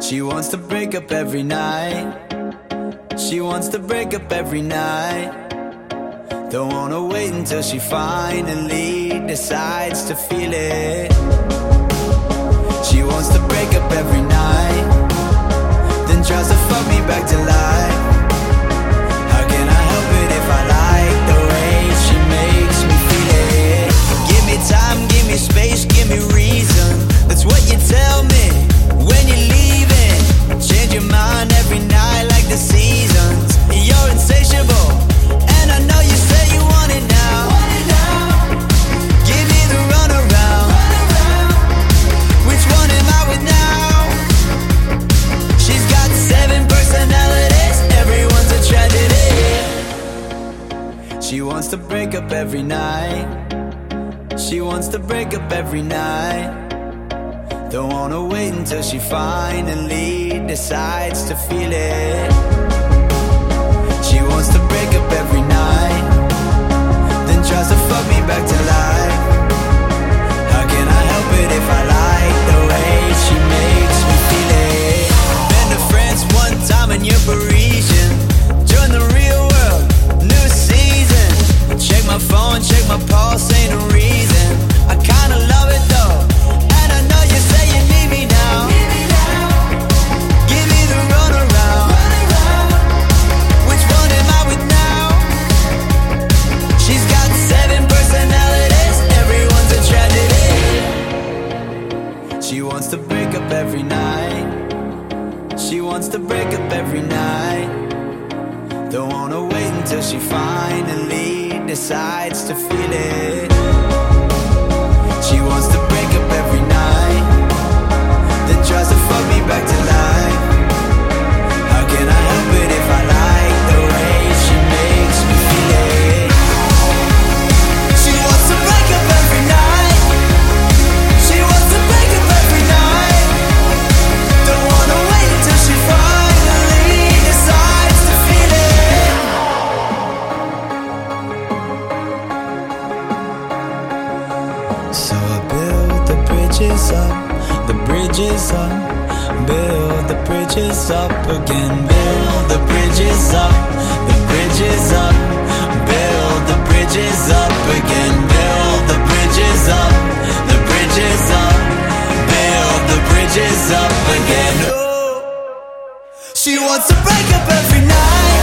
She wants to break up every night. She wants to break up every night. Don't wanna wait until she finally decides to feel it. She wants to break up every night, She wants to break up every night. She wants to break up every night. Don't wanna wait until she finally decides to feel it. She wants to break up every night. She wants to break up every night. Don't wanna wait until she finally decides to feel it. So I build the bridges up, the bridges up, build the bridges up again, build the bridges up, the bridges up, build the bridges up again, build the bridges up, the bridges up, build the bridges up again. She wants to break up every night.